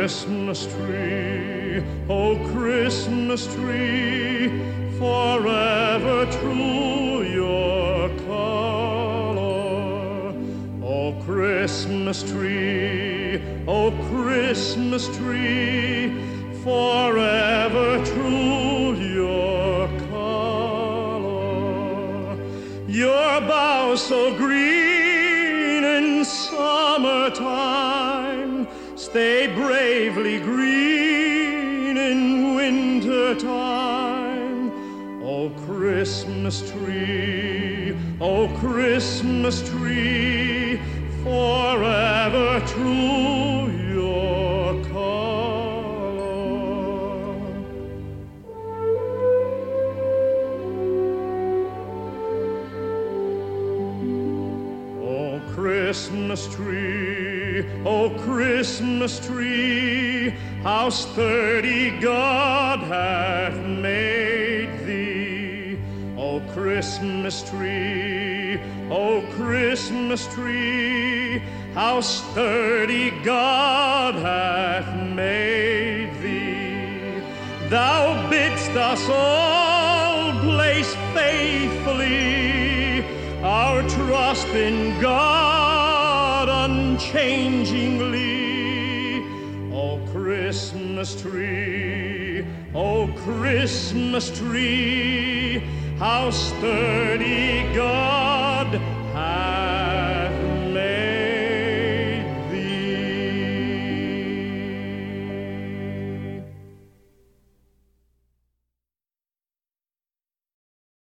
Christmas tree, oh Christmas tree, forever true your color. Oh Christmas tree, oh Christmas tree, forever true your color. Your bough so green. Stay bravely green in winter time. Oh, Christmas tree, oh, Christmas tree, forever true your color. Oh, Christmas tree, oh, Christmas tree, how sturdy God hath made thee. Oh, Christmas tree, oh, Christmas tree, how sturdy God hath made thee. Thou bidst us all place faithfully our trust in God unchangingly. Oh, Christmas tree, oh, Christmas tree, how sturdy